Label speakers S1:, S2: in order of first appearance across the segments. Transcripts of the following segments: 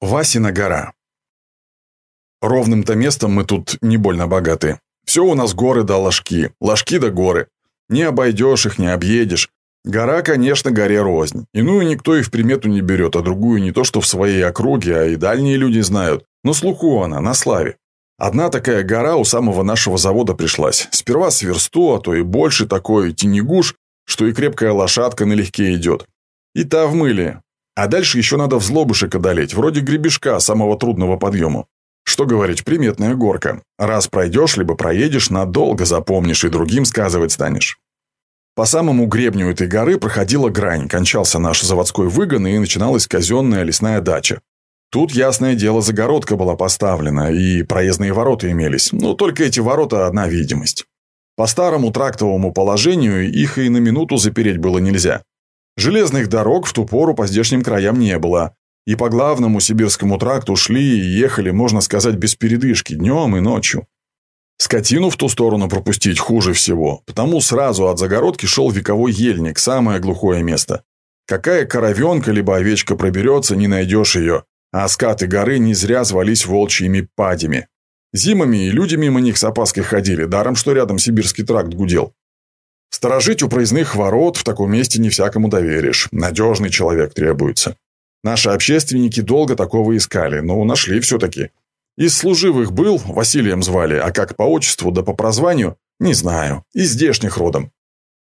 S1: Васина гора. Ровным-то местом мы тут не больно богаты. Все у нас горы да ложки, ложки да горы. Не обойдешь их, не объедешь. Гора, конечно, горе рознь. Иную никто и в примету не берет, а другую не то что в своей округе, а и дальние люди знают. Но слуху она, на славе. Одна такая гора у самого нашего завода пришлась. Сперва с версту, а то и больше такой тенегуш, что и крепкая лошадка налегке идет. И та в мыле, а дальше еще надо взлобышек одолеть, вроде гребешка самого трудного подъема. Что говорить, приметная горка. Раз пройдешь, либо проедешь, надолго запомнишь и другим сказывать станешь. По самому гребню этой горы проходила грань, кончался наш заводской выгон и начиналась казенная лесная дача. Тут, ясное дело, загородка была поставлена, и проездные ворота имелись, но только эти ворота одна видимость. По старому трактовому положению их и на минуту запереть было нельзя. Железных дорог в ту пору по здешним краям не было, и по главному сибирскому тракту шли и ехали, можно сказать, без передышки, днем и ночью. Скотину в ту сторону пропустить хуже всего, потому сразу от загородки шел вековой ельник, самое глухое место. Какая коровенка либо овечка проберется, не найдешь ее, а скаты горы не зря звались волчьими падями. Зимами и люди мимо них с опаской ходили, даром что рядом сибирский тракт гудел. Сторожить у проездных ворот в таком месте не всякому доверишь. Надежный человек требуется. Наши общественники долго такого искали, но нашли все-таки. Из служивых был, Василием звали, а как по отчеству да по прозванию, не знаю, из здешних родом.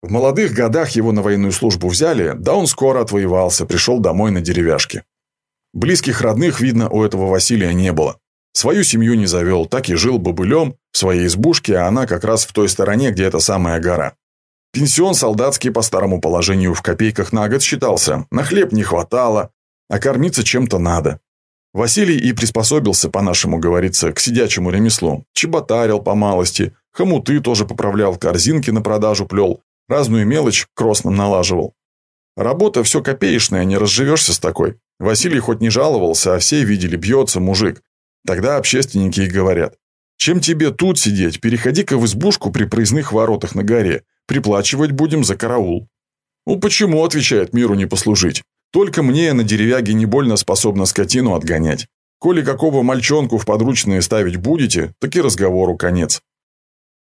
S1: В молодых годах его на военную службу взяли, да он скоро отвоевался, пришел домой на деревяшке. Близких родных, видно, у этого Василия не было. Свою семью не завел, так и жил бобылем в своей избушке, а она как раз в той стороне, где эта самая гора. Пенсион солдатский по старому положению в копейках на год считался, на хлеб не хватало, а кормиться чем-то надо. Василий и приспособился, по-нашему говорится, к сидячему ремеслу. Чеботарил по малости, хомуты тоже поправлял, корзинки на продажу плел, разную мелочь кросном налаживал. Работа все копеечная, не разживешься с такой. Василий хоть не жаловался, а все видели, бьется мужик. Тогда общественники и говорят. Чем тебе тут сидеть, переходи-ка в избушку при проездных воротах на горе. Приплачивать будем за караул. Ну почему, отвечает, миру не послужить? Только мне на деревяге не больно способна скотину отгонять. Коли какого мальчонку в подручные ставить будете, так и разговору конец.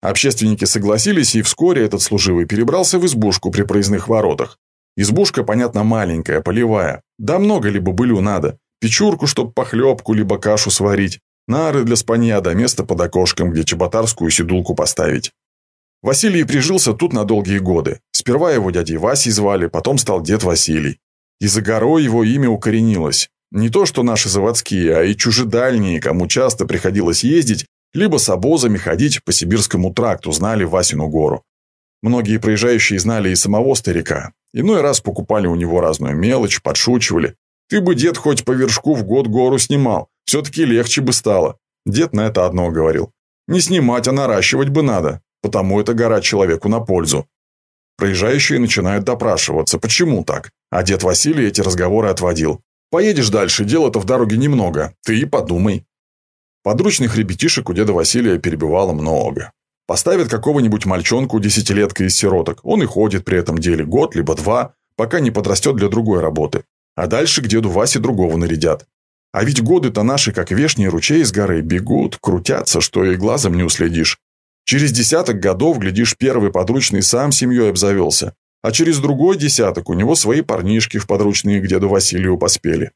S1: Общественники согласились, и вскоре этот служивый перебрался в избушку при проездных воротах. Избушка, понятно, маленькая, полевая. Да много ли бобылю надо. Печурку, чтоб похлебку, либо кашу сварить. Нары для спанья, до места под окошком, где чеботарскую седулку поставить. Василий прижился тут на долгие годы. Сперва его дядей Васей звали, потом стал дед Василий. И за горой его имя укоренилось. Не то что наши заводские, а и чужедальние, кому часто приходилось ездить, либо с обозами ходить по Сибирскому тракту, знали Васину гору. Многие проезжающие знали и самого старика. Иной раз покупали у него разную мелочь, подшучивали. «Ты бы, дед, хоть по вершку в год гору снимал, все-таки легче бы стало». Дед на это одно говорил. «Не снимать, а наращивать бы надо потому эта гора человеку на пользу. Проезжающие начинают допрашиваться, почему так, а дед Василий эти разговоры отводил. Поедешь дальше, дела-то в дороге немного, ты и подумай. Подручных ребятишек у деда Василия перебивало много. Поставят какого-нибудь мальчонку десятилетка из сироток, он и ходит при этом деле год либо два, пока не подрастет для другой работы. А дальше к деду Васе другого нарядят. А ведь годы-то наши, как вешние ручей из горы, бегут, крутятся, что и глазом не уследишь. Через десяток годов, глядишь, первый подручный сам семьей обзавелся, а через другой десяток у него свои парнишки в подручные к деду Василию поспели.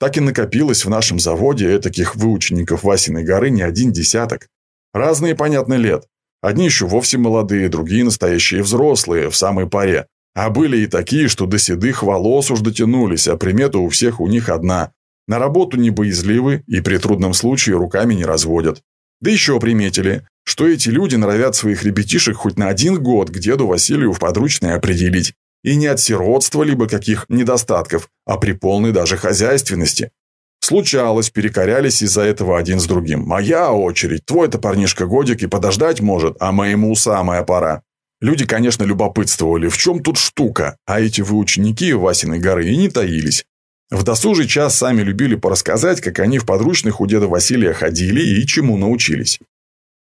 S1: Так и накопилось в нашем заводе таких выучеников Васиной горы не один десяток. Разные, понятно, лет. Одни еще вовсе молодые, другие настоящие взрослые, в самой паре. А были и такие, что до седых волос уж дотянулись, а примета у всех у них одна. На работу не боязливы и при трудном случае руками не разводят. Да еще приметили, что эти люди норовят своих ребятишек хоть на один год к деду Василию в подручное определить. И не от сиротства либо каких недостатков, а при полной даже хозяйственности. Случалось, перекорялись из-за этого один с другим. «Моя очередь, твой-то парнишка годик и подождать может, а моему самая пора». Люди, конечно, любопытствовали, в чем тут штука, а эти выученики Васиной горы и не таились. В досужий час сами любили порассказать, как они в подручных у деда Василия ходили и чему научились.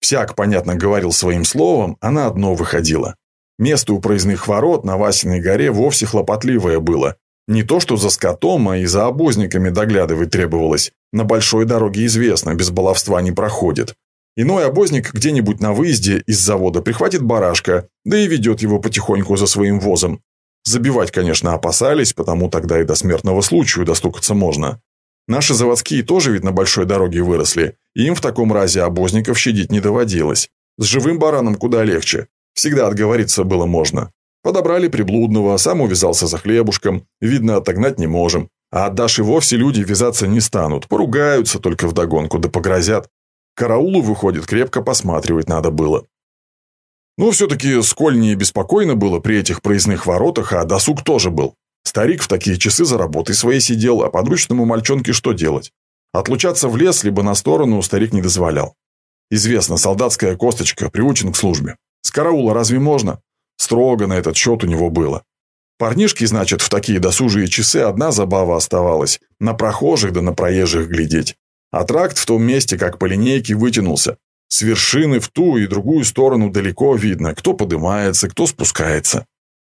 S1: Всяк, понятно, говорил своим словом, а на одно выходило. Место у проездных ворот на Васиной горе вовсе хлопотливое было. Не то что за скотом, а и за обозниками доглядывать требовалось. На большой дороге известно, без баловства не проходит. Иной обозник где-нибудь на выезде из завода прихватит барашка, да и ведет его потихоньку за своим возом. Забивать, конечно, опасались, потому тогда и до смертного случая достукаться можно. Наши заводские тоже ведь на большой дороге выросли, и им в таком разе обозников щадить не доводилось. С живым бараном куда легче. Всегда отговориться было можно. Подобрали приблудного, сам увязался за хлебушком, видно, отогнать не можем. А отдашь и вовсе люди вязаться не станут, поругаются только вдогонку, да погрозят. Караулу, выходит, крепко посматривать надо было. Ну, все-таки сколь не беспокойно было при этих проездных воротах, а досуг тоже был. Старик в такие часы за работой своей сидел, а подручному мальчонке что делать? Отлучаться в лес, либо на сторону старик не дозволял. Известно, солдатская косточка приучен к службе. С караула разве можно? Строго на этот счет у него было. Парнишки, значит, в такие досужие часы одна забава оставалась – на прохожих да на проезжих глядеть. А тракт в том месте, как по линейке, вытянулся. С вершины в ту и другую сторону далеко видно, кто подымается, кто спускается.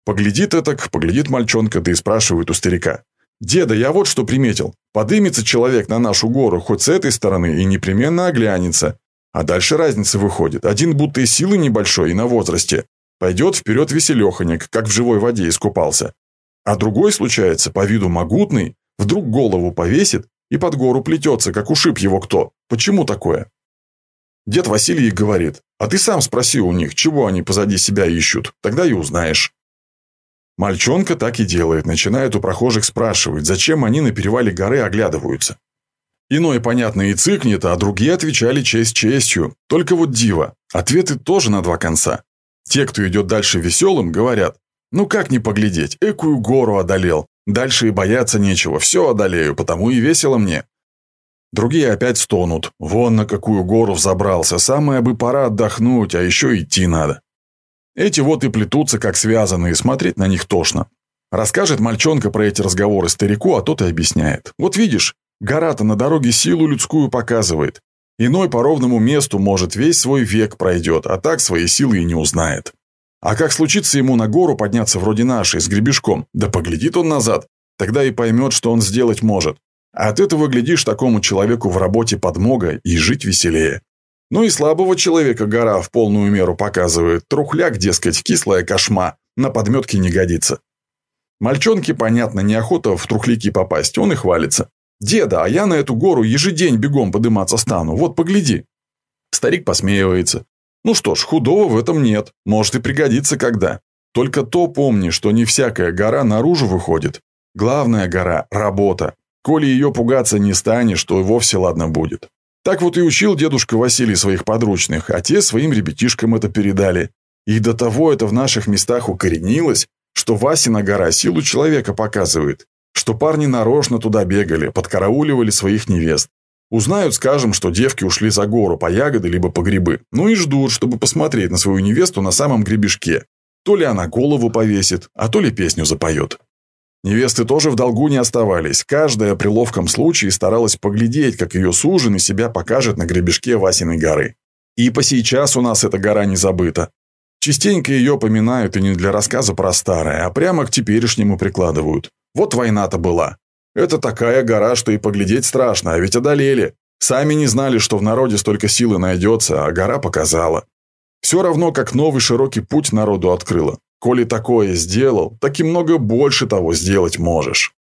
S1: Поглядит этак, поглядит мальчонка, да и спрашивает у старика. «Деда, я вот что приметил. Подымется человек на нашу гору хоть с этой стороны и непременно оглянется. А дальше разница выходит. Один будто и силы небольшой, и на возрасте. Пойдет вперед веселеханик, как в живой воде искупался. А другой, случается, по виду могутный, вдруг голову повесит и под гору плетется, как ушиб его кто. Почему такое? Дед Василий говорит, а ты сам спроси у них, чего они позади себя ищут, тогда и узнаешь. Мальчонка так и делает, начинает у прохожих спрашивать, зачем они на перевале горы оглядываются. Иной, понятно, и цыкнет, а другие отвечали честь честью. Только вот диво, ответы тоже на два конца. Те, кто идет дальше веселым, говорят, ну как не поглядеть, экую гору одолел, дальше и бояться нечего, все одолею, потому и весело мне. Другие опять стонут, вон на какую гору взобрался, самое бы пора отдохнуть, а еще идти надо. Эти вот и плетутся, как связанные, смотреть на них тошно. Расскажет мальчонка про эти разговоры старику, а тот и объясняет. Вот видишь, гора-то на дороге силу людскую показывает. Иной по ровному месту, может, весь свой век пройдет, а так свои силы и не узнает. А как случится ему на гору подняться вроде нашей, с гребешком, да поглядит он назад, тогда и поймет, что он сделать может. А от этого, глядишь, такому человеку в работе подмога и жить веселее. Ну и слабого человека гора в полную меру показывает. Трухляк, дескать, кислая кошма, на подметке не годится. Мальчонке, понятно, неохота в трухляки попасть, он и хвалится. «Деда, а я на эту гору ежедень бегом подыматься стану, вот погляди». Старик посмеивается. «Ну что ж, худого в этом нет, может и пригодится когда. Только то помни, что не всякая гора наружу выходит. Главная гора – работа. Коли ее пугаться не станешь, то и вовсе ладно будет. Так вот и учил дедушка Василий своих подручных, а те своим ребятишкам это передали. И до того это в наших местах укоренилось, что Васина гора силу человека показывает, что парни нарочно туда бегали, подкарауливали своих невест. Узнают, скажем, что девки ушли за гору по ягоды либо по грибы, ну и ждут, чтобы посмотреть на свою невесту на самом гребешке. То ли она голову повесит, а то ли песню запоет. Невесты тоже в долгу не оставались. Каждая при ловком случае старалась поглядеть, как ее суженый себя покажет на гребешке Васиной горы. И по сейчас у нас эта гора не забыта. Частенько ее поминают и не для рассказа про старое, а прямо к теперешнему прикладывают. Вот война-то была. Это такая гора, что и поглядеть страшно, а ведь одолели. Сами не знали, что в народе столько силы найдется, а гора показала. Все равно, как новый широкий путь народу открыла. Коли такое сделал, так и много больше того сделать можешь.